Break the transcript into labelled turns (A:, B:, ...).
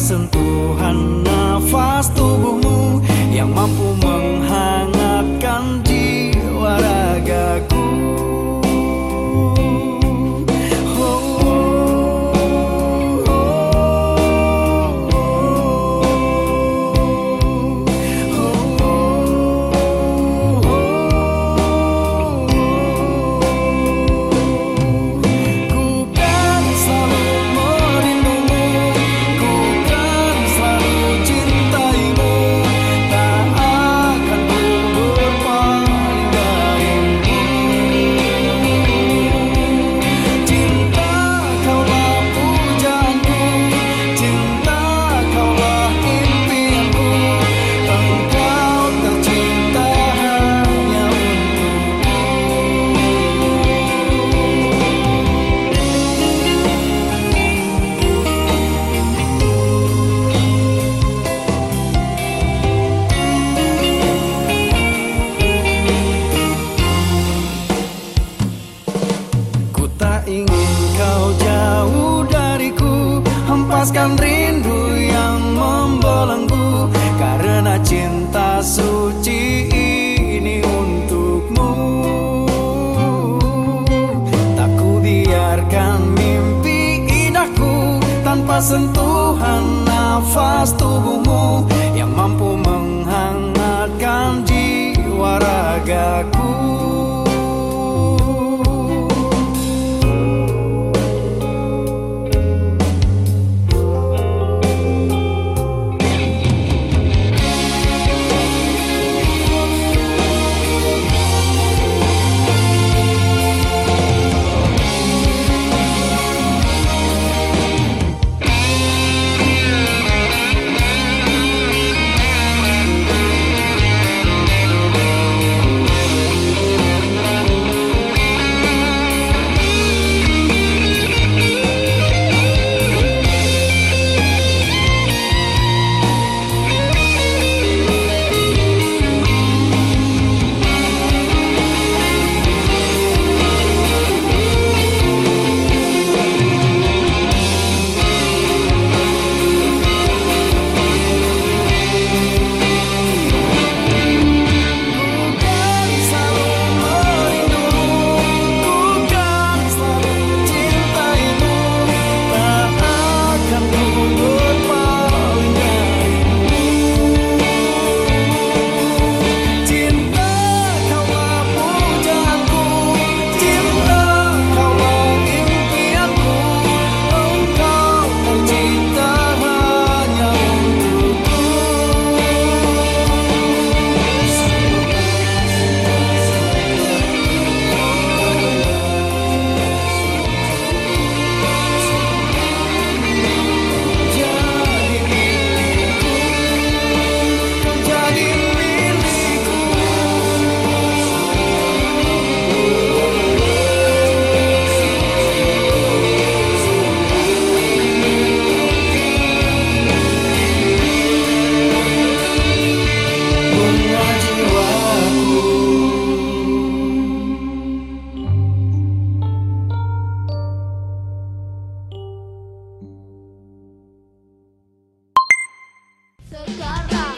A: Sentuhan nafas tubuhmu yang mampu melepaskan rindu yang membelenggu Karena cinta suci ini untukmu. Tak ku biarkan mimpi indahku Tanpa sentuhan nafas tubuhmu sekarang